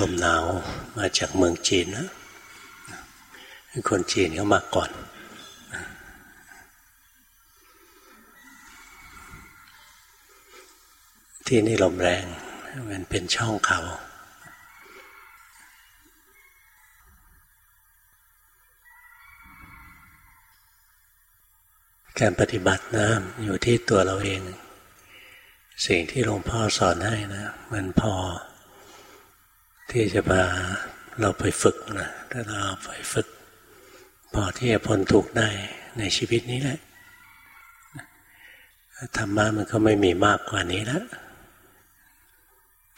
ลมหนาวมาจากเมืองจีนนะคนจีนเขามาก่อนที่นี่ลมแรง มันเป็นช่องเขา การปฏิบัตินะอยู่ที่ตัวเราเอง สิ่งที่หลวงพ่อสอนให้นะ มันพอ ที่จะพาเราไปฝึกนะถ้าเราไปฝึก พอที่จะพ้นทุกข์ได้ในชีวิตนี้แหละธรรมะมันก็ไม่มีมากกว่านี้แล้ว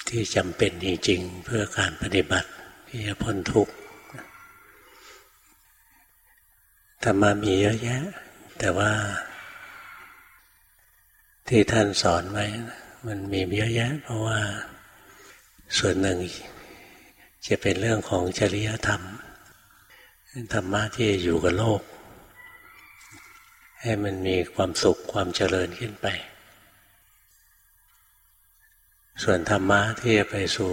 ที่จำเป็นจริงๆ เพื่อการปฏิบัติที่จะพ้นทุกข์ธรรมะมีเยอะแยะ แต่ว่า ที่ท่านสอนไว้ มันมีเยอะแยะ เพราะว่าส่วนหนึ่ง จะเป็นเรื่องของจริยธรรม ธรรมะที่อยู่กับโลก ให้มันมีความสุขความเจริญขึ้นไป ส่วนธรรมะที่จะไปสู่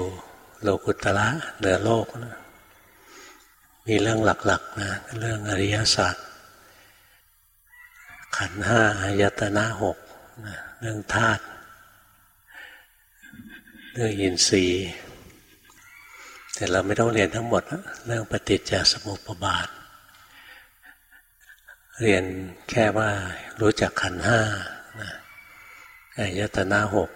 โลกุตละเหนือโลกนะมีเรื่องหลักๆนะเรื่องอริยสัจขันห้าอายตนะหกเรื่องธาตุเรื่องอินทรีย์ แต่เราไม่ต้องเรียนทั้งหมดเรื่องปฏิจจสมุปบาท เรียนแค่ว่ารู้จักขันห้าอายตนะหก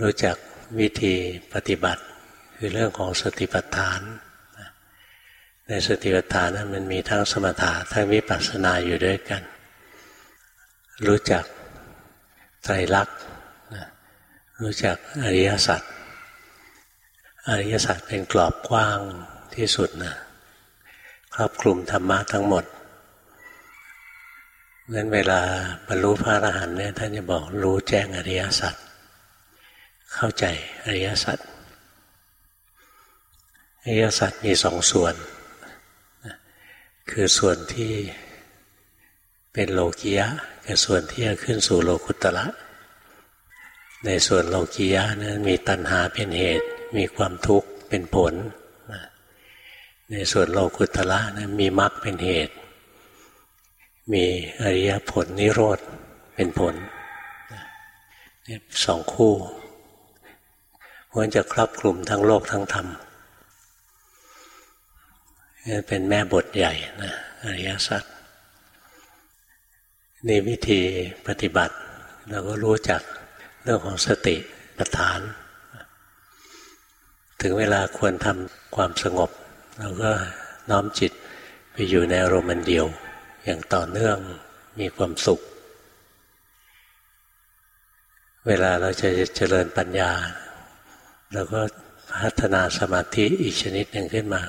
รู้จักวิธีปฏิบัติ คือเรื่องของสติปัฏฐาน ในสติปัฏฐานนั้นมันมีทั้งสมถะทั้งวิปัสสนาอยู่ด้วยกัน รู้จักไตรลักษณ์รู้จักอริยสัจ อริยสัจเป็นกรอบกว้างที่สุดนะครอบคลุมธรรมะทั้งหมดงั้นเวลาบรรลุพระอรหันต์เนี่ยท่านจะบอกรู้แจ้งอริยสัจเข้าใจอริยสัจอริยสัจมีสองส่วน คือส่วนที่เป็นโลกียะกับส่วนที่จะขึ้นสู่โลกุตละในส่วนโลกียะนั้นมีตัณหาเป็นเหตุ มีความทุกข์เป็นผล ในส่วนโลกุตละนะมีมรรคเป็นเหตุ มีอริยผลนิโรธเป็นผลสองคู่มันจะครอบคลุมทั้งโลกทั้งธรรมเป็นแม่บทใหญ่นะอริยสัจนี่วิธีปฏิบัติ เราก็รู้จักเรื่องของสติปัฏฐาน ถึงเวลาควรทำความสงบ เราก็น้อมจิตไปอยู่ในอารมณ์เดียว อย่างต่อเนื่องมีความสุข เวลาเราจะเจริญปัญญา เราก็พัฒนาสมาธิอีกชนิดหนึ่งขึ้นมา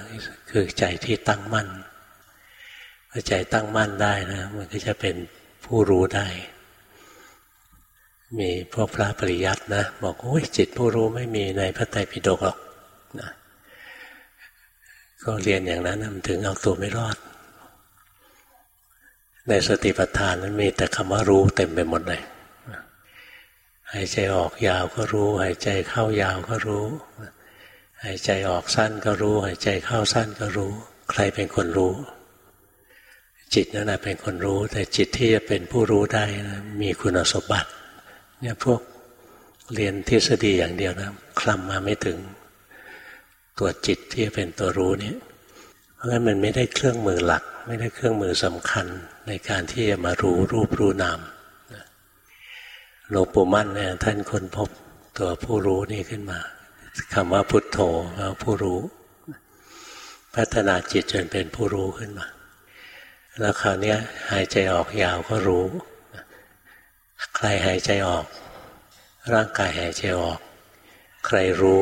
คือใจที่ตั้งมั่นพอใจตั้งมั่นได้นะ มันก็จะเป็นผู้รู้ได้ มีพวกพระปริยัตินะ บอกโอ้ยจิตผู้รู้ไม่มีในพระไตรปิฎกหรอก นะก็เรียนอย่างนั้นมันถึงเอาตัวไม่รอด ในสติปัฏฐานนั้นมีแต่คำว่ารู้เต็มไปหมดเลยหายใจออกยาวก็รู้ หายใจเข้ายาวก็รู้ หายใจออกสั้นก็รู้ หายใจเข้าสั้นก็รู้ ใครเป็นคนรู้ จิตนั่นแหละเป็นคนรู้ แต่จิตที่จะเป็นผู้รู้ได้นะมีคุณสมบัติ เนี่ยพวกเรียนทฤษฎีอย่างเดียวนะคลำมาไม่ถึง ตัวจิตที่เป็นตัวรู้เนี่ยเพราะงั้นมันไม่ได้เครื่องมือหลัก ไม่ได้เครื่องมือสำคัญในการที่จะมารู้รูปรู้นามหลวงปู่มั่นเนี่ยท่านค้นพบตัวผู้รู้นี่ขึ้นมาคำว่าพุทโธว่าผู้รู้ พัฒนาจิตจนเป็นผู้รู้ขึ้นมา แล้วคราวนี้หายใจออกยาวก็รู้ ใครหายใจออก ร่างกายหายใจออก ใครรู้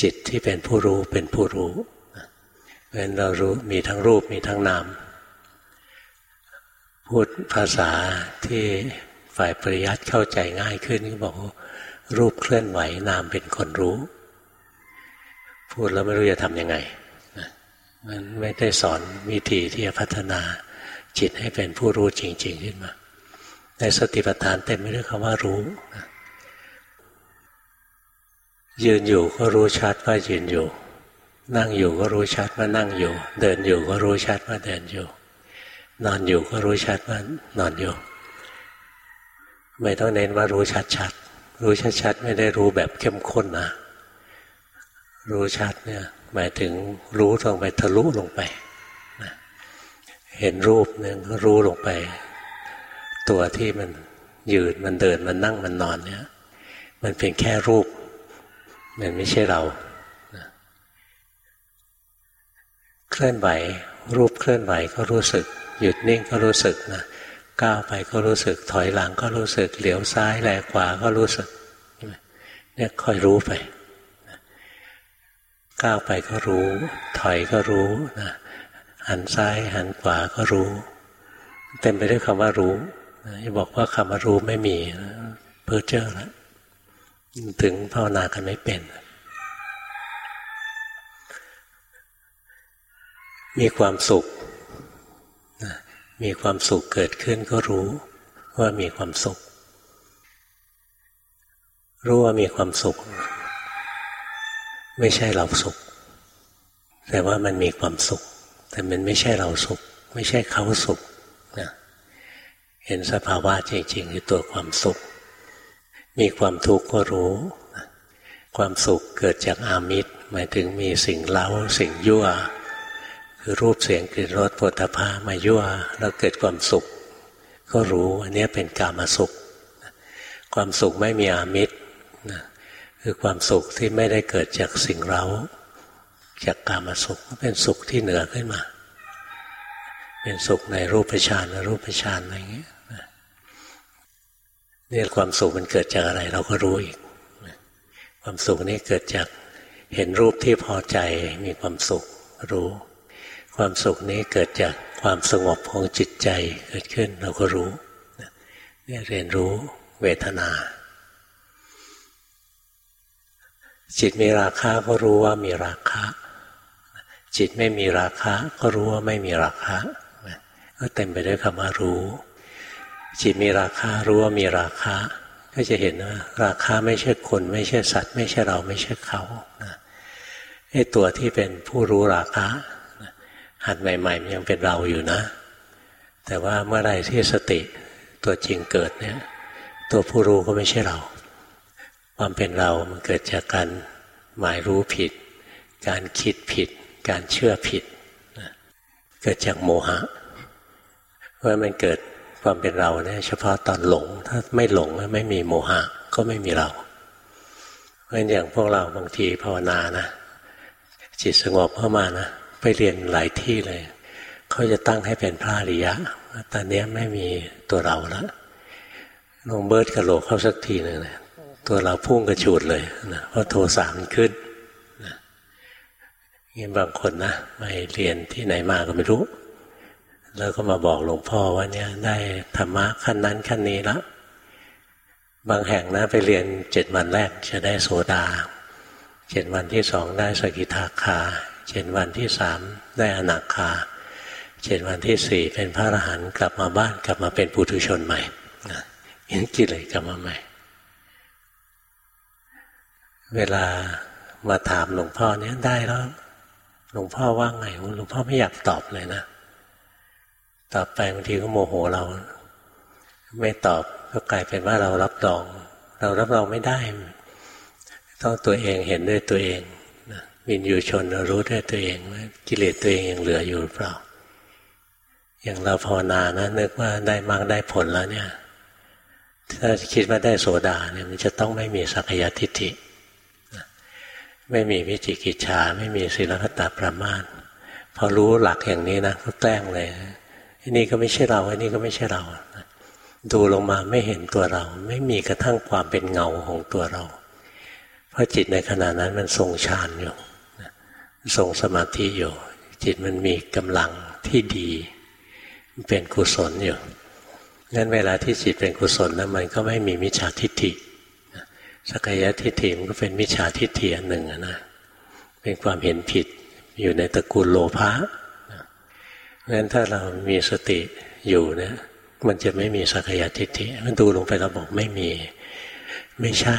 จิตที่เป็นผู้รู้เป็นผู้รู้เพราะฉะนั้นเรารู้มีทั้งรูปมีทั้งนาม พูดภาษาที่ฝ่ายปริยัติเข้าใจง่ายขึ้นก็บอกรูปเคลื่อนไหวนามเป็นคนรู้ พูดแล้วไม่รู้จะทำยังไงมันไม่ได้สอนวิธีที่จะพัฒนาจิตให้เป็นผู้รู้จริง ๆ ขึ้นมา ในสติปัฏฐานเต็มไปด้วยคำว่ารู้ ยืนอยู่ก็รู้ชัดว่ายืนอยู่ นั่งอยู่ก็รู้ชัดว่านั่งอยู่ เดินอยู่ก็รู้ชัดว่าเดินอยู่ นอนอยู่ก็รู้ชัดว่านอนอยู่ ไม่ต้องเน้นว่ารู้ชัดๆรู้ชัดๆไม่ได้รู้แบบเข้มข้นนะรู้ชัดเนี่ยหมายถึงรู้ลงไปทะลุลงไปเห็นรูปเนี่ยรู้ลงไป ตัวที่มันยืนมันเดินมันนั่งมันนอนเนี่ย มันเป็นแค่รูป มันไม่ใช่เราเคลื่อนไหวรูปเคลื่อนไหวก็รู้สึก หยุดนิ่งก็รู้สึกนะก้าวไปก็รู้สึก ถอยหลังก็รู้สึก เหลียวซ้ายแลขวาก็รู้สึกเนี่ยค่อยรู้ไปก้าวไปก็รู้ ถอยก็รู้นะหันซ้ายหันขวาก็รู้ เต็มไปด้วยคำว่ารู้จะบอกว่าคำว่ารู้ไม่มีเพ้อเจ้อแล้ว ถึงภาวนากันไม่เป็น มีความสุข มีความสุขเกิดขึ้นก็รู้ว่ามีความสุข รู้ว่ามีความสุข ไม่ใช่เราสุข แต่ว่ามันมีความสุข แต่มันไม่ใช่เราสุข ไม่ใช่เขาสุขนะเห็นสภาวะจริงๆคือตัวความสุข มีความทุกข์ก็รู้ ความสุขเกิดจากอามิตร หมายถึงมีสิ่งเล้าสิ่งยั่ว คือรูปเสียงกลิ่นรสผลิตภัณฑ์มายั่ว แล้วเกิดความสุข ก็รู้อันนี้เป็นกามาสุข ความสุขไม่มีอามิตรคือความสุขที่ไม่ได้เกิดจากสิ่งเร้าจากกามาสุขเป็นสุขที่เหนือขึ้นมา เป็นสุขในรูปฌานรูปฌานอะไรอย่างเงี้ย นี่ความสุขมันเกิดจากอะไร เราก็รู้อีก ความสุขนี้เกิดจากเห็นรูปที่พอใจมีความสุขรู้ ความสุขนี้เกิดจากความสงบของจิตใจเกิดขึ้นเราก็รู้นี่เรียนรู้เวทนา จิตมีราคาก็รู้ว่ามีราคาจิตไม่มีราคะก็รู้ว่าไม่มีราคะก็เต็มไปด้วยคำว่ารู้ จิตมีราคารู้ว่ามีราคะก็จะเห็นว่า ราคาไม่ใช่คน ไม่ใช่สัตว์ ไม่ใช่เราไม่ใช่เขาไอ้ตัวที่เป็นผู้รู้ราคะหัดใหม่ๆมันยังเป็นเราอยู่นะ แต่ว่าเมื่อไรที่สติตัวจริงเกิดเนี่ย ตัวผู้รู้ก็ไม่ใช่เรา ความเป็นเรามันเกิดจากการหมายรู้ผิด การคิดผิด การเชื่อผิด เกิดจากโมหะ เพราะมันเกิด ความเป็นเราเนี่ยเฉพาะตอนหลง ถ้าไม่หลงไม่มีโมหะ ก็ไม่มีเราเพราะฉะนั้นอย่างพวกเราบางทีภาวนานะ จิตสงบเข้ามานะ ไปเรียนหลายที่เลย เขาจะตั้งให้เป็นพระอริยะ ตอนนี้ไม่มีตัวเราล้วลงเบิร์ดกระโหลกเข้าสักทีหนึ่งนะตัวเราพุ่งกระฉูดเลยนะเพราะโทสะมันขึ้นงี้บางคนนะไปเรียนที่ไหนมาก็ไม่รู้ แล้วก็มาบอกหลวงพ่อว่าเนี่ยได้ธรรมะขั้นนั้นขั้นนี้แล้วบางแห่งนะไปเรียนเจ็ดวันแรกจะได้โสดาเจ็ดวันที่สองได้สกิทาคาเจ็ดวันที่สามได้อนาคาเจ็ดวันที่สี่เป็นพระอรหันต์กลับมาบ้านกลับมาเป็นปุถุชนใหม่ยังกิเลยกลับมาใหม่ เวลามาถามหลวงพ่อเนี่ยได้แล้ว หลวงพ่อว่าไงหลวงพ่อไม่อยากตอบเลยนะ ตอบไปบางทีก็โมโหเรา ไม่ตอบก็กลายเป็นว่าเรารับรอง เรารับรองไม่ได้ ต้องตัวเองเห็นด้วยตัวเองวินยูชนรู้ด้วยตัวเองว่ากิเลสตัวเองยังเหลืออยู่หรือเปล่า อย่างเราภาวนานะนึกว่าได้มากได้ผลแล้วเนี่ยถ้าคิดว่าได้โสดาเนี่ยมันจะต้องไม่มีสักยทิฏฐิไม่มีวิจิกิจฉาไม่มีศีลพัตตาประมาณพอรู้หลักอย่างนี้นะก็แกล้งเลย อันนี้ก็ไม่ใช่เรา อันนี้ก็ไม่ใช่เรา ดูลงมาไม่เห็นตัวเรา ไม่มีกระทั่งความเป็นเงาของตัวเรา เพราะจิตในขณะนั้นมันทรงฌานอยู่ทรงสมาธิอยู่ จิตมันมีกำลังที่ดีเป็นกุศลอยู่งั้นเวลาที่จิตเป็นกุศลแล้วมันก็ไม่มีมิจฉาทิฏฐิสกายทิฏฐิมันก็เป็นมิจฉาทิฏฐิอันหนึ่งนะเป็นความเห็นผิดอยู่ในตระกูลโลภะ เพราะฉะนั้นถ้าเรามีสติอยู่เนี่ยมันจะไม่มีสักยทิฏฐิมันดูลงไปเราบอกไม่มีไม่ใช่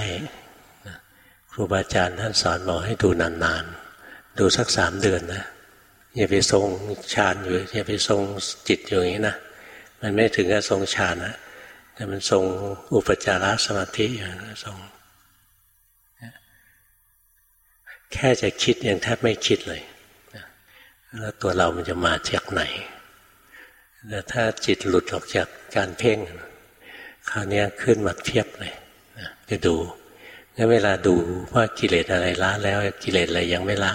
ครูบาอาจารย์ท่านสอนบอกให้ดูนานๆ ดูสักสามเดือนนะอย่าไปทรงฌานอยู่อย่าไปทรงจิตอยู่อย่างนี้นะมันไม่ถึงกับทรงฌานนะแต่มันทรงอุปจารสมาธิอย่างทรงแค่จะคิดยังแทบไม่คิดเลย แล้วตัวเรามันจะมาจากไหนแต่ถ้าจิตหลุดออกจากการเพ่ง คราวนี้ขึ้นมาเทียบเลยจะดูงั้นเวลาดูว่ากิเลสอะไรละแล้วกิเลสอะไรยังไม่ละ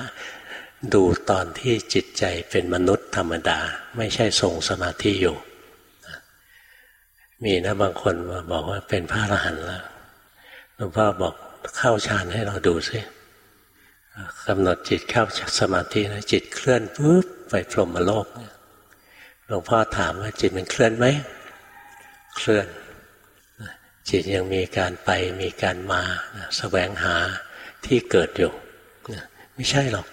ดูตอนที่จิตใจเป็นมนุษย์ธรรมดา ไม่ใช่ทรงสมาธิอยู่ มีนะบางคนมาบอกว่าเป็นพระอรหันต์แล้วหลวงพ่อบอกเข้าฌานให้เราดูซิ กำหนดจิตเข้าสมาธินะจิตเคลื่อนปุ๊บไปพรหมโลกหลวงพ่อถามว่าจิตมันเคลื่อนไหมเคลื่อน จิตยังมีการไปมีการมาสแสวงหาที่เกิดอยู่ไม่ใช่หรอก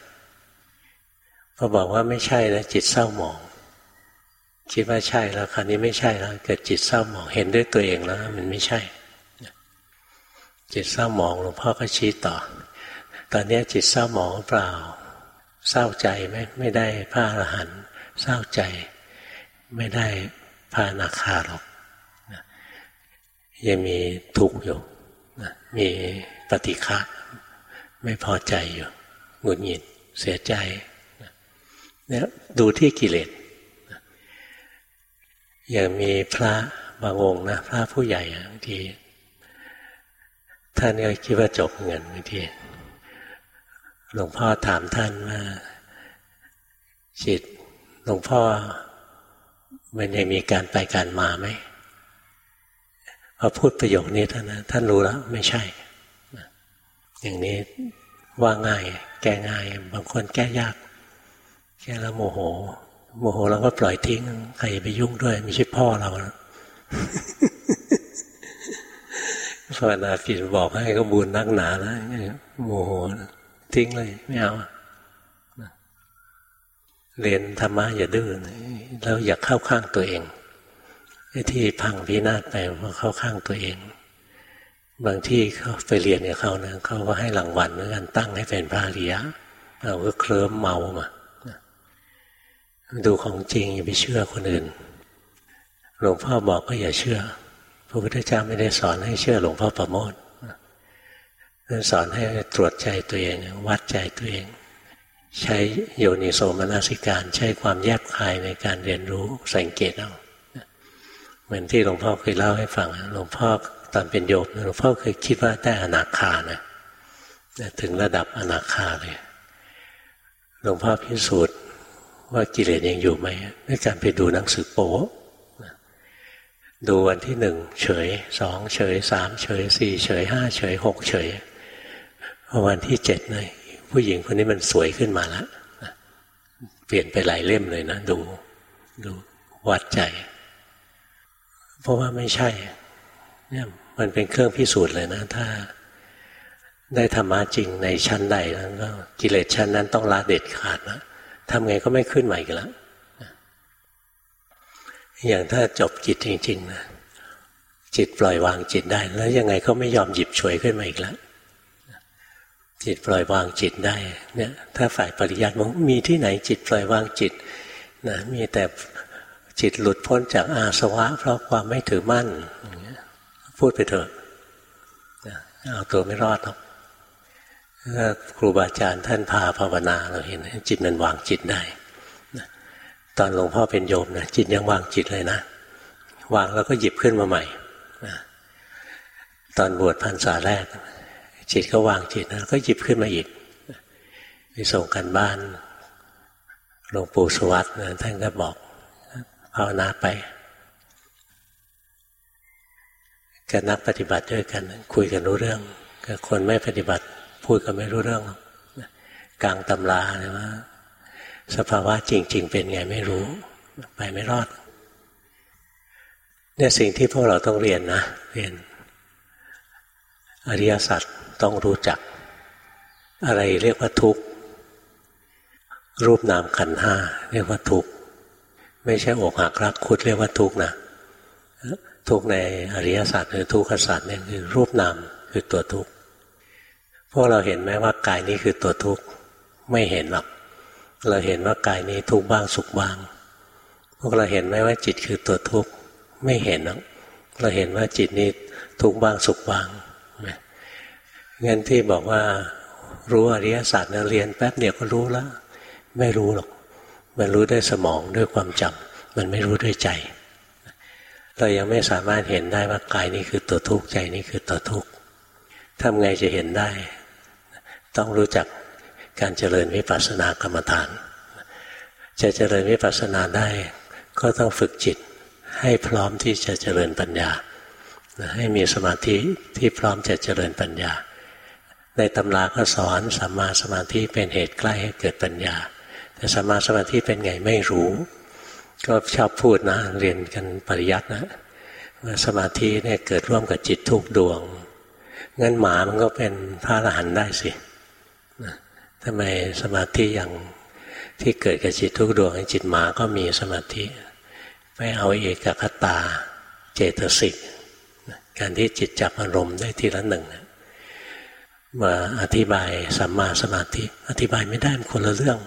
พอบอกว่าไม่ใช่แล้วจิตเศร้าหมองคิดว่าใช่แล้วคราวนี้ไม่ใช่แล้วเกิดจิตเศร้าหมองเห็นด้วยตัวเองแล้ว มันไม่ใช่ จิตเศร้าหมองหลวงพ่อก็ชี้ต่อ ตอนนี้จิตเศร้าหมองเปล่า เศร้าใจไหมไม่ได้พระอรหันต์เศร้าใจไม่ได้พระนาคาหรอกยังมีทุกข์อยู่มีปฏิฆะไม่พอใจอยู่หงุดหงิดเสียใจเนี่ยดูที่กิเลสอย่างมีพระบางองค์นะพระผู้ใหญ่บางทีท่านก็คิดว่าจบเงินบางที หลวงพ่อถามท่านว่าจิตหลวงพ่อมันยังมีการไปการมาไหมพอพูดประโยคนี้ท่านนะท่านรู้แล้วไม่ใช่ อย่างนี้ว่าง่าย แก้ง่าย บางคนแก้ยาก แก้แล้วโมโห โมโหเราก็ปล่อยทิ้งใครไปยุ่งด้วย ไม่ใช่พ่อเราภาวนาผิดบอกให้ก็บุญนักหนาแล้วโมโห ทิ้งเลย ไม่เอาเรียนธรรมะอย่าดื้อแล้วอย่าเข้าข้างตัวเองไอ้ที่พังพินาศไปเพราเข้าข้างตัวเอง บางที่เขาไปเรียนกับเขานะเขาก็ให้รางวัลเหมือนกันตั้งให้เป็นพระริยะเราก็เคลิ้มเมามาดูของจริงอย่าไปเชื่อคนอื่น หลวงพ่อบอกก็อย่าเชื่อพระพุทธเจ้าไม่ได้สอนให้เชื่อหลวงพ่อประโมท สอนให้ตรวจใจตัวเอง วัดใจตัวเอง ใช้โยนิโสมนสิการ ใช้ความแยบคายในการเรียนรู้สังเกตเอาเหมือนที่หลวงพ่อเคยเล่าให้ฟังหลวงพ่อตอนเป็นโยมหลวงพ่อเคยคิดว่าได้อนาคานะถึงระดับอนาคาเลยหลวงพ่อพิสูจน์ว่ากิเลสยังอยู่ไหมด้วยการไปดูหนังสือโป๊ดูวันที่หนึ่งเฉยสองเฉยสามเฉยสี่เฉยห้าเฉยหกเฉย วันที่เจ็ดเลยผู้หญิงคนนี้มันสวยขึ้นมาแล้วเปลี่ยนไปหลายเล่มเลยนะดูดูวัดใจ เพราะว่าไม่ใช่ เนี่ยมันเป็นเครื่องพิสูจน์เลยนะ ถ้าได้ธรรมะจริงในชั้นใดแล้วก็กิเลสชั้นนั้นต้องละเด็ดขาดนะทำไงก็ไม่ขึ้นใหม่กันแล้วอย่างถ้าจบจิตจริง ๆ นะ จิตปล่อยวางจิตได้ แล้วยังไงก็ไม่ยอมหยิบฉวยขึ้นมาอีกแล้ว จิตปล่อยวางจิตได้เนี่ยถ้าฝ่ายปริยัติบอกมีที่ไหนจิตปล่อยวางจิตนะมีแต่จิตหลุดพ้นจากอาสวะ เพราะความไม่ถือมั่นพูดไปเถอะเอาตัวไม่รอดหรอกครูบาอาจารย์ท่านพาภาวนาเราเห็น จิตมันวางจิตได้ตอนหลวงพ่อเป็นโยมนะจิตยังวางจิตเลยนะ วางแล้วก็หยิบขึ้นมาใหม่ตอนบวชพรรษาแรก จิตก็วางจิตนะก็หยิบขึ้นมาอีกไปส่งกันบ้านหลวงปู่สวัสดิ์ท่านก็บอกภาวนาไปกับนักปฏิบัติด้วยกัน คุยกันรู้เรื่องกับคนไม่ปฏิบัติพูดกันไม่รู้เรื่องกลางตำราเลยว่า สภาวะจริง ๆ เป็นไงไม่รู้ ไปไม่รอดเนี่ยสิ่งที่พวกเราต้องเรียนนะเรียนอริยสัจ ต้องรู้จัก อะไรเรียกว่าทุกข์ รูปนามขันห้าเรียกว่าทุกข์ ไม่ใช่อกหักรักคุดเรียกว่าทุกข์นะ ทุกข์ในอริยสัจหรือทุกขสัจเนี่ยคือรูปนามคือตัวทุกข์ พวกเราเห็นไหมว่ากายนี้คือตัวทุกข์ ไม่เห็นหรอก เราเห็นว่ากายนี้ทุกข์บ้างสุขบ้าง พวกเราเห็นไหมว่าจิตคือตัวทุกข์ ไม่เห็นหรอก เราเห็นว่าจิตนี้ทุกข์บ้างสุขบ้างงั้ งั้นที่บอกว่ารู้อริยสัจนะเรียนแป๊บเดียวก็รู้แล้ว ไม่รู้หรอก มันรู้ด้วยสมองด้วยความจำมันไม่รู้ด้วยใจ เรายังไม่สามารถเห็นได้ว่ากายนี้คือตัวทุกข์ใจนี้คือตัวทุกข์ทำไงจะเห็นได้ ต้องรู้จักการเจริญวิปัสสนากรรมฐาน จะเจริญวิปัสสนาได้ ก็ต้องฝึกจิตให้พร้อมที่จะเจริญปัญญา ให้มีสมาธิที่พร้อมจะเจริญปัญญา ในตำราก็สอนสัมมาสมาธิเป็นเหตุใกล้ให้เกิดปัญญา แต่สัมมาสมาธิเป็นไงไม่รู้ ก็ชอบพูดนะ เรียนกันปริยัตินะว่าสมาธิเนี่ยเกิดร่วมกับจิตทุกดวงงั้นหมามันก็เป็นพระอรหันต์ได้สิทำไมสมาธิอย่างที่เกิดกับจิตทุกดวงจิตหมาก็มีสมาธิ ไปเอาเอกคตาเจตสิกการที่จิตจับอารมณ์ได้ทีละหนึ่ง มาอธิบายสัมมาสมาธิ อธิบายไม่ได้มันคนละเรื่อง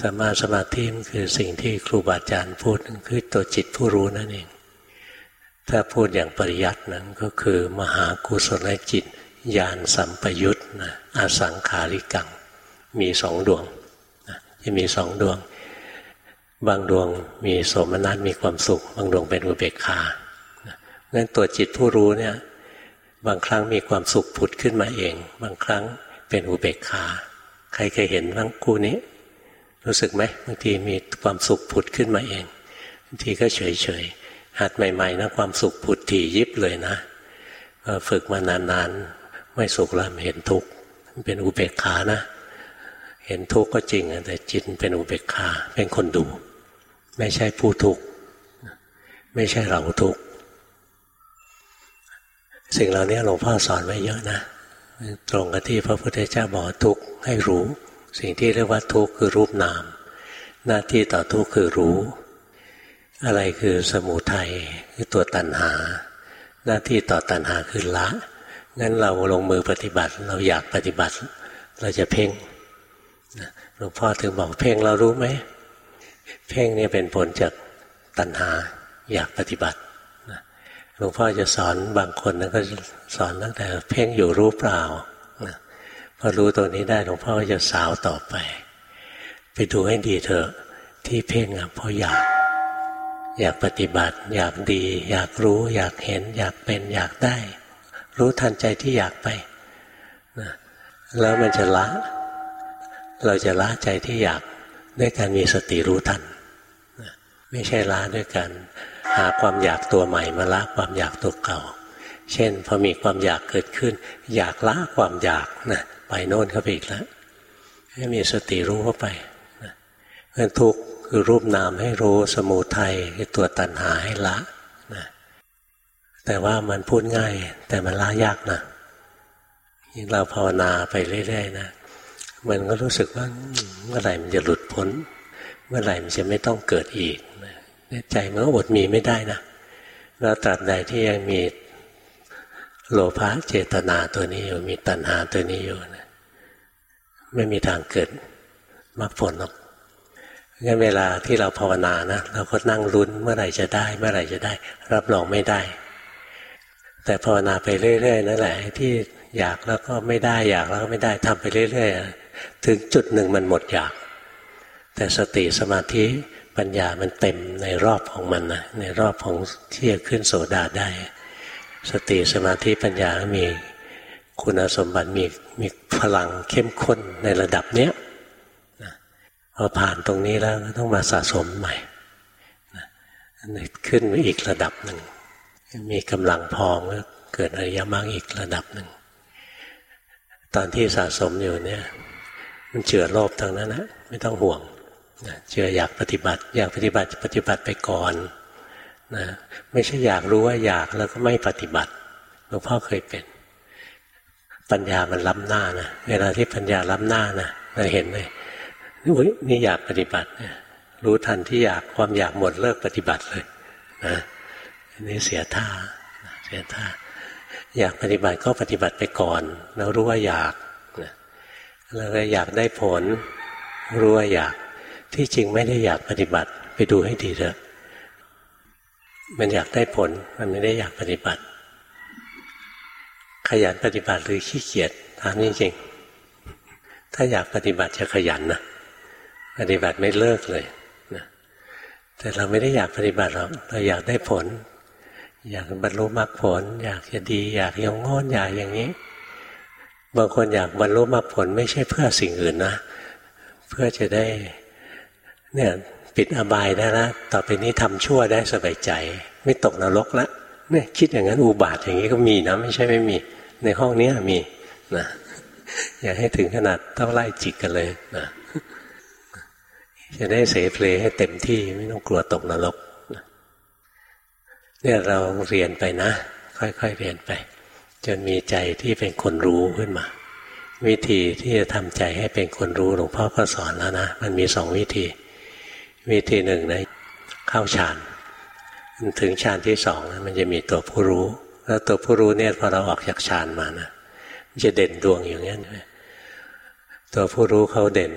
สัมมาสมาธิมันคือสิ่งที่ครูบาอาจารย์พูดคือตัวจิตผู้รู้นั่นเอง ถ้าพูดอย่างปริยัตินั้นก็คือ มหากุศลจิตญาณสัมปยุตนะอาสังขาริกัง มีสองดวงจะมีสองดวง บางดวงมีโสมนัสมีความสุข บางดวงเป็นอุเบกขางั้นตัวจิตผู้รู้เนี่ย บางครั้งมีความสุขผุดขึ้นมาเอง บางครั้งเป็นอุเบกขาใครเคยเห็นบ้างคู่นี้ รู้สึกไหมบางทีมีความสุขผุดขึ้นมาเองบางทีก็เฉยเฉยหัดใหม่ๆนะความสุขผุดถี่ยิบเลยนะฝึกมานานๆ ไม่สุขแล้วเห็นทุกข์เป็นอุเบกขานะ เห็นทุกข์ก็จริงแต่จิตเป็นอุเบกขาเป็นคนดู ไม่ใช่ผู้ทุกข์ไม่ใช่เราทุกข์ สิ่งเหล่านี้หลวงพ่อสอนไว้เยอะนะ ตรงกับที่พระพุทธเจ้าบอกทุกข์ให้รู้ สิ่งที่เรียกว่าทุกข์คือรูปนาม หน้าที่ต่อทุกข์คือรู้ อะไรคือสมุทัยคือตัวตัณหา หน้าที่ต่อตัณหาคือละงั้นเราลงมือปฏิบัติ เราอยากปฏิบัติ เราจะเพ่งหลวงพ่อถึงบอกเพ่งเรารู้ไหม เพ่งนี่เป็นผลจากตัณหาอยากปฏิบัติ ลวงพ่อจะสอนบางคนนะก็สอนตั้งแต่เพ่งอยู่รู้เปล่าพอรู้ตัวนี้ได้หลวงพ่อก็จะสาวต่อไป ไปดูให้ดีเถอะที่เพ่งเพราะอยาก อยากปฏิบัติ อยากดี อยากรู้ อยากเห็น อยากเป็นอยากได้ รู้ทันใจที่อยากไปนะแล้วมันจะละ เราจะละใจที่อยากด้วยการมีสติรู้ทัน ไม่ใช่ละด้วยการ หาความอยากตัวใหม่มาละความอยากตัวเก่า เช่นพอมีความอยากเกิดขึ้น อยากละความอยากนะไปโน่นเข้าไปอีกแล้วให้มีสติรู้เข้าไปนะเพื่อทุกข์คือรูปนามให้รู้สมุทัยคือตัวตัณหาให้ละนะแต่ว่ามันพูดง่าย แต่มันละยากนะยิ่งเราภาวนาไปเรื่อยๆนะมันก็รู้สึกว่าเมื่อไหร่มันจะหลุดพ้น เมื่อไหร่มันจะไม่ต้องเกิดอีก ใจมันก็อดมีไม่ได้นะแล้วตราบใดที่ยังมีโลภะเจตนาตัวนี้อยู่ มีตัณหาตัวนี้อยู่นะไม่มีทางเกิดมรรคผลหรอกงั้นเวลาที่เราภาวนานะเราก็นั่งลุ้นเมื่อไหร่จะได้ เมื่อไหร่จะได้ รับรองไม่ได้ แต่ภาวนาไปเรื่อยๆนั่นแหละที่อยากแล้วก็ไม่ได้อยากแล้วก็ไม่ได้ทำไปเรื่อยๆถึงจุดหนึ่งมันหมดอยาก แต่สติสมาธิ ปัญญามันเต็มในรอบของมันนะในรอบของที่จะขึ้นโสดาได้ สติสมาธิปัญญามีคุณสมบัติมีมีพลังเข้มข้นในระดับเนี้ยพอผ่านตรงนี้แล้วต้องมาสะสมใหม่ขึ้นไปอีกระดับหนึ่ง มีกำลังพองแล้วเกิดอริยมรรคอีกระดับหนึ่ง ตอนที่สะสมอยู่เนี่ย มันเจือโลภทางนั้นนะไม่ต้องห่วง เจืออยากปฏิบัติ อยากปฏิบัติปฏิบัติไปก่อนนะไม่ใช่อยากรู้ว่าอยากแล้วก็ไม่ปฏิบัติหลวงพ่อเคยเป็น ปัญญามันล้ำหน้านะเวลาที่ปัญญาล้ำหน้านะเราเห็นเลยนี่อยากปฏิบัติรู้ทันที่อยากความอยากหมดเลิกปฏิบัติเลยนะนี่เสียท่าเสียท่า อยากปฏิบัติก็ปฏิบัติไปก่อน แล้วรู้ว่าอยากแล้วก็อยากได้ผล รู้ว่าอยาก ที่จริงไม่ได้อยากปฏิบัติ ไปดูให้ดีเถอะมันอยากได้ผล มันไม่ได้อยากปฏิบัติ ขยันปฏิบัติหรือขี้เกียจถามจริงๆถ้าอยากปฏิบัติจะขยันนะปฏิบัติไม่เลิกเลยนะแต่เราไม่ได้อยากปฏิบัติหรอกเราอยากได้ผล อยากบรรลุมรรคผล อยากจะดี อยากยงงอนอยากอย่างนี้ บางคนอยากบรรลุมรรคผลไม่ใช่เพื่อสิ่งอื่นนะ เพื่อจะได้ เนี่ยปิดอบายได้แล้วต่อไปนี้ทำชั่วได้สบายใจ ไม่ตกนรกล้วเนี่ยคิดอย่างนั้นอุบาทอย่างนี้ก็มีนะไม่ใช่ไม่มี ในห้องนี้มีนะอย่าให้ถึงขนาดต้องไล่จิกกันเลยนะจะได้เสเพลให้เต็มที่ไม่ต้องกลัวตกนรกเนี่ยเราเรียนไปนะ ค่อยๆเรียนไป จนมีใจที่เป็นคนรู้ขึ้นมา วิธีที่จะทำใจให้เป็นคนรู้หลวงพ่อก็สอนแล้วนะ มันมีสองวิธี วิธีหนึ่งนะเข้าฌานถึงฌานที่สองมันจะมีตัวผู้รู้ แล้วตัวผู้รู้เนี่ยพอเราออกจากฌานมานะมันจะเด่นดวงอย่างนี้ตัวผู้รู้เขาเด่น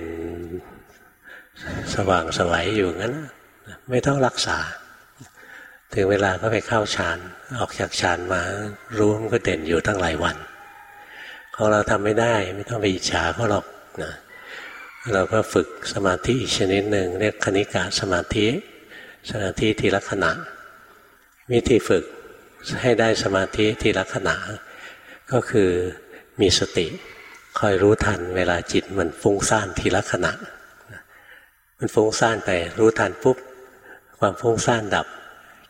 สว่างสวัยอยู่งั้นไม่ต้องรักษา ถึงเวลาก็ไปเข้าฌานออกจากฌานมา รู้มันก็เด่นอยู่ตั้งหลายวัน ของเราทำไม่ได้ไม่ต้องไปอิจฉาเขาหรอกนะ เราก็ฝึกสมาธิอีกชนิดหนึ่งเรียกคณิกาสมาธิ สมาธิทีละขณะ วิธีฝึกให้ได้สมาธิทีละขณะ ก็คือมีสติ คอยรู้ทันเวลาจิตมันฟุ้งซ่านทีละขณะ มันฟุ้งซ่านไปรู้ทันปุ๊บ ความฟุ้งซ่านดับ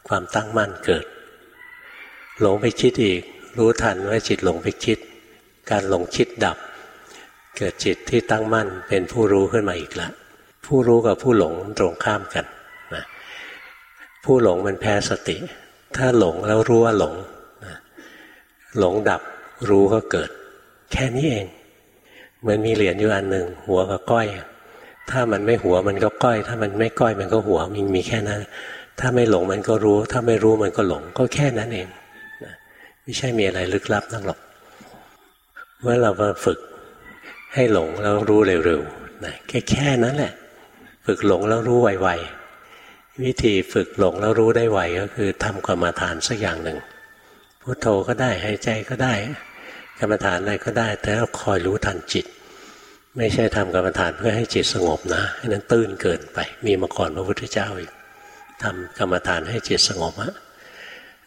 ความตั้งมั่นเกิด หลงไปคิดอีก รู้ทันว่าจิตหลงไปคิด การหลงคิดดับ เกิดจิตที่ตั้งมั่นเป็นผู้รู้ขึ้นมาอีกล้วผู้รู้กับผู้หลงตรงข้ามกันนะผู้หลงมันแพ้สติ ถ้าหลงแล้วรู้ว่าหลงนะหลงดับรู้ก็เกิด แค่นี้เองเหมือนมีเหรียญอยู่อันหนึ่งหัวกับก้อย ถ้ามันไม่หัวมันก็ก้อย ถ้ามันไม่ก้อยมันก็หัวมันมีแค่นั้น ถ้าไม่หลงมันก็รู้ ถ้าไม่รู้มันก็หลงก็แค่นั้นเองไม่ใช่มีอะไรลึกลับนักหรอกเมื่อเรามาฝึก ให้หลงแล้วรู้เร็วๆนะแค่แค่นั้นแหละ ฝึกหลงแล้วรู้ไวๆวิธีฝึกหลงแล้วรู้ได้ไวก็คือทำกรรมฐานสักอย่างหนึ่งพุโทโธก็ได้หายใจก็ได้ กรรมฐานอะไรก็ได้ แต่เราคอยรู้ทันจิต ไม่ใช่ทำกรรมฐานเพื่อให้จิตสงบนะนั้นตื้นเกินไป มีมาก่อนพระพุทธเจ้าอีกทำกรรมฐานให้จิตสงบอะ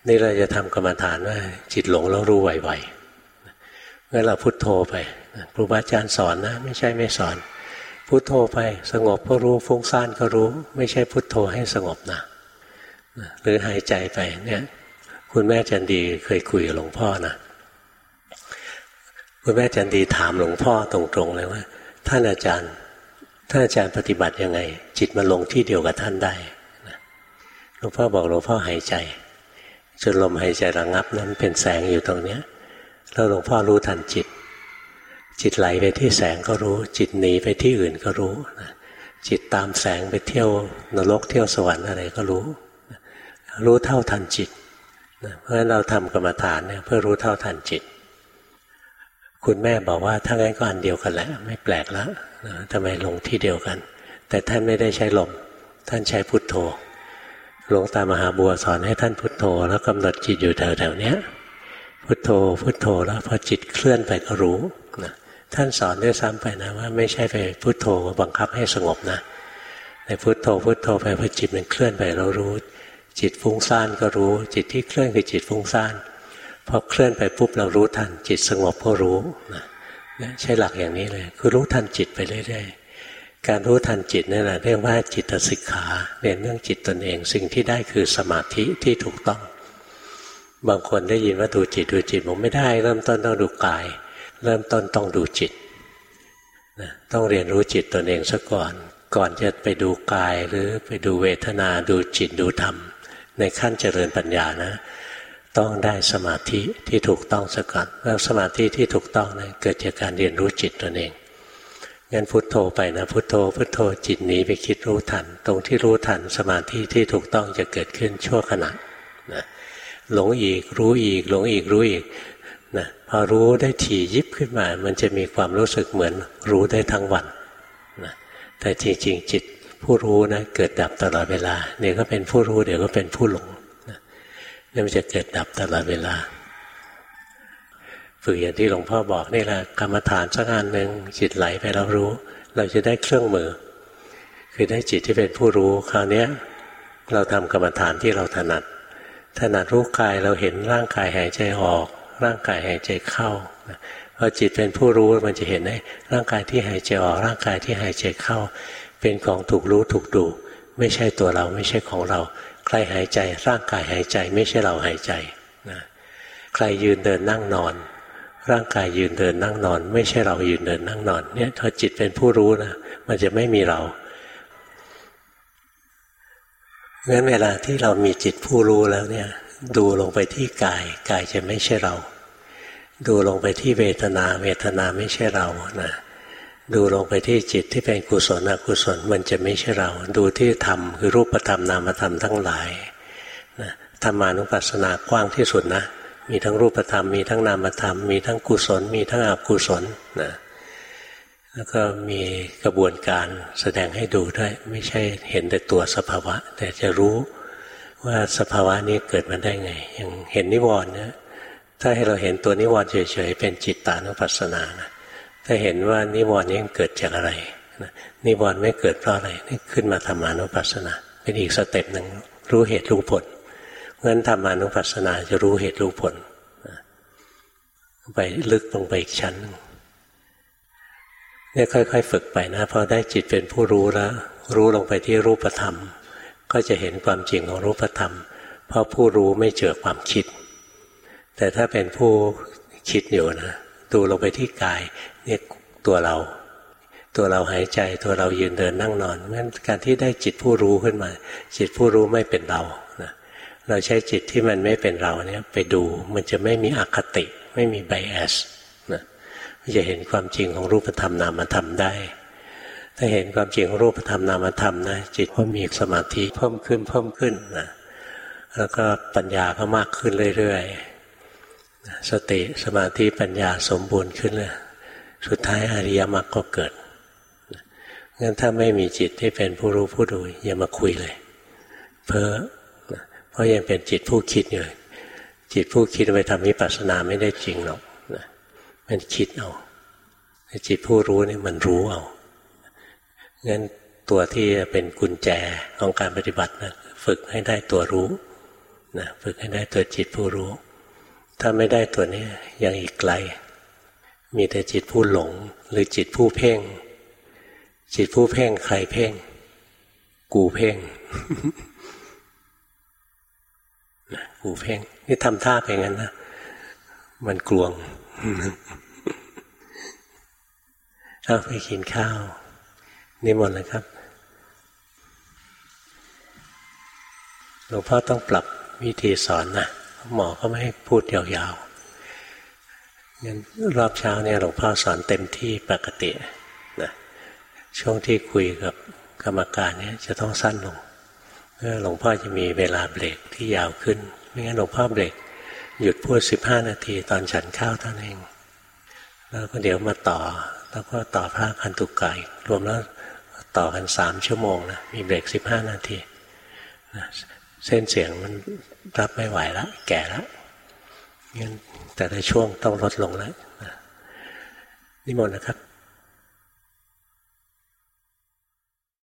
นี่เราจะทำกรรมฐานว่าจิตหลงแล้วรู้ไวๆ เมื่อเราพุโทโธไปครูบาอาจารย์สอนนะ ไม่ใช่ไม่สอน พุโทโธไปสงบก็รู้ฟุ้งซ่านก็รู้ ไม่ใช่พุโทโธให้สงบนะหรือหายใจไปเนี่ยคุณแม่จันดีเคยคุยกับหลวงพ่อนะคุณแม่จันดีถามหลวงพ่อตรงๆเลยว่า ท่านอาจารย์ท่านอาจารย์ปฏิบัติยังไง จิตมาลงที่เดียวกับท่านได้หลวงพ่อบอกหลวงพ่อหายใจจนลมหายใจระงับนั้นเป็นแสงอยู่ตรงเนี้ย แล้วหลวงพ่อรู้ทันจิต จิตไหลไปที่แสงก็รู้ จิตหนีไปที่อื่นก็รู้ จิตตามแสงไปเที่ยวนรกเที่ยวสวรรค์อะไรก็รู้ รู้เท่าทันจิตเพราะฉะนั้นเราทำกรรมฐานเนี่ยเพื่อรู้เท่าทันจิต คุณแม่บอกว่าถ้างั้นก็อันเดียวกันแหละไม่แปลกแล้วทำไมลงที่เดียวกัน แต่ท่านไม่ได้ใช้ลมท่านใช้พุทโธหลวงตามหาบัวสอนให้ท่านพุทโธแล้วกำหนดจิตอยู่แถวๆนี้ พุทโธพุทโธแล้วพอจิตเคลื่อนไปก็รู้นะท่านสอนด้วยซ้ำไปนะว่าไม่ใช่ไปพุทโธบังคับให้สงบนะในพุทโธพุทโธไปพอจิตมันเคลื่อนไปเรารู้ จิตฟุ้งซ่านก็รู้ จิตที่เคลื่อนคือจิตฟุ้งซ่านพอเคลื่อนไปปุ๊บเรารู้ทัน จิตสงบก็รู้นะใช้หลักอย่างนี้เลย คือรู้ทันจิตไปเรื่อยๆการรู้ทันจิตนี่แหละเรียกว่าจิตสิกขาเรียนเรื่องจิตตนเอง สิ่งที่ได้คือสมาธิที่ถูกต้อง บางคนได้ยินว่าดูจิตดูจิตผมไม่ได้ เริ่มต้นต้องดูกาย เริ่มต้นต้องดูจิตนะต้องเรียนรู้จิตตนเองซะก่อน ก่อนจะไปดูกายหรือไปดูเวทนาดูจิตดูธรรม ในขั้นเจริญปัญญานะ ต้องได้สมาธิที่ถูกต้องซะก่อนแล้วสมาธิที่ถูกต้องนะเกิดจากการเรียนรู้จิตตนเองงั้นพุทโธไปนะพุทโธพุทโธจิตหนีไปคิดรู้ทัน ตรงที่รู้ทันสมาธิที่ถูกต้องจะเกิดขึ้นชั่วขณะ หลงอีก รู้อีก หลงอีกรู้อีกนะพอรู้ได้ถี่ยิบขึ้นมา มันจะมีความรู้สึกเหมือนรู้ได้ทั้งวันนะแต่จริงๆจิตผู้รู้นะเกิดดับตลอดเวลาเดี๋ยวก็เป็นผู้รู้เดี๋ยวก็เป็นผู้หลงนะนี่มันจะเกิดดับตลอดเวลาฝึกอย่างที่หลวงพ่อบอกนี่แหละกรรมฐานสักอันหนึ่งจิตไหลไปเรารู้ เราจะได้เครื่องมือ คือได้จิตที่เป็นผู้รู้คราวนี้เราทำกรรมฐานที่เราถนัด ถนัดรู้กายเราเห็นร่างกายหายใจออก ร่างกายหายใจเข้าพอจิตเป็นผู้รู้มันจะเห็นได้ร่างกายที่หายใจออกร่างกายที่หายใจเข้า เป็นของถูกรู้ถูกดู ไม่ใช่ตัวเราไม่ใช่ของเรา ใครหายใจร่างกายหายใจไม่ใช่เราหายใจนะใครยืนเดินนั่งนอน ร่างกายยืนเดินนั่งนอน ไม่ใช่เรายืนเดินนั่งนอนเนี่ยถ้าจิตเป็นผู้รู้นะมันจะไม่มีเรา งั้นเวลาที่เรามีจิตผู้รู้แล้วเนี่ย ดูลงไปที่กายกายจะไม่ใช่เรา ดูลงไปที่เวทนา เวทนาไม่ใช่เรานะดูลงไปที่จิตที่เป็นกุศลอกุศลมันจะไม่ใช่เรา ดูที่ธรรมคือรูปธรรมนามธรรมทั้งหลายนะธรรมานุปัสสนากว้างที่สุดนะ มีทั้งรูปธรรมมีทั้งนามธรรมมีทั้งกุศล มีทั้งอกุศลนะ แล้วก็มีกระบวนการแสดงให้ดูด้วย ไม่ใช่เห็นแต่ตัวสภาวะ แต่จะรู้ว่าสภาวะนี้เกิดมาได้ไง อย่างเห็นนิวรณ์เนี่ยถ้าให้เราเห็นตัวนิวรณ์เฉยๆเป็นจิตตานุปัสสนานะถ้าเห็นว่านิวรณ์นี้เกิดจากอะไรนิวรณ์ไม่เกิดเพราะอะไรนี่ขึ้นมาธรรมานุปัสสนา เป็นอีก step หนึ่งรู้เหตุรู้ผลเพราะฉะนั้นธรรมานุปัสสนาจะรู้เหตุรู้ผลไปลึกลงไปอีกชั้นหนึ่ง เนี่ยค่อย ๆ ฝึกไปนะพอได้จิตเป็นผู้รู้แล้ว รู้ลงไปที่รูปธรรม ก็จะเห็นความจริงของรูปธรรม เพราะผู้รู้ไม่เจอความคิด แต่ถ้าเป็นผู้คิดอยู่นะดูลงไปที่กายเนี่ยตัวเรา ตัวเราหายใจตัวเรายืนเดินนั่งนอนงั้นการที่ได้จิตผู้รู้ขึ้นมา จิตผู้รู้ไม่เป็นเรานะเราใช้จิตที่มันไม่เป็นเราเนี่ยไปดูมันจะไม่มีอคติไม่มีไบแอส จะเห็นความจริงของรูปธรรมนามธรรมได้ ถ้าเห็นความจริงของรูปธรรมนามธรรมนะจิตก็มีสมาธิเพิ่มขึ้นเพิ่มขึ้นนะแล้วก็ปัญญาก็มากขึ้นเรื่อยๆสติสมาธิปัญญาสมบูรณ์ขึ้นเลยสุดท้ายอริยมรรคก็เกิดงั้นถ้าไม่มีจิตที่เป็นผู้รู้ผู้ดูอย่ามาคุยเลย เพราะเพราะยังเป็นจิตผู้คิดอยู่จิตผู้คิดไปทำวิปัสสนาไม่ได้จริงหรอก มันคิดเอาจิตผู้รู้นี่มันรู้เอางั้นตัวที่เป็นกุญแจของการปฏิบัตินะฝึกให้ได้ตัวรู้นะฝึกให้ได้ตัวจิตผู้รู้ ถ้าไม่ได้ตัวนี้ยังอีกไกล มีแต่จิตผู้หลง หรือจิตผู้เพ่ง จิตผู้เพ่งใครเพ่ง กูเพ่งกูเพ่งนี่ทำท่าไปงั้นนะ มันกลวงเอาไปกินข้าว นี่หมดเลยครับหลวงพ่อต้องปรับวิธีสอนนะหมอก็ไม่ให้พูดยาวๆงั้นรอบเช้าเนี่ยหลวงพ่อสอนเต็มที่ปกตินะช่วงที่คุยกับกรรมการเนี่ยจะต้องสั้นลงเพื่อหลวงพ่อจะมีเวลาเบรกที่ยาวขึ้น ไม่งั้นหลวงพ่อเบรก หยุดพูดสิบห้านาทีตอนฉันข้าวท่านเอง แล้วก็เดี๋ยวมาต่อ แล้วก็ต่อพระคันตุกไก่รวมแล้วต่อกันสามชั่วโมงนะมีเบรกสิบห้านาทีเส้นเสียงมันรับไม่ไหวแล้วแก่แล้วงั้นแต่ในช่วงต้องลดลงแล้วนิมนต์นะครับ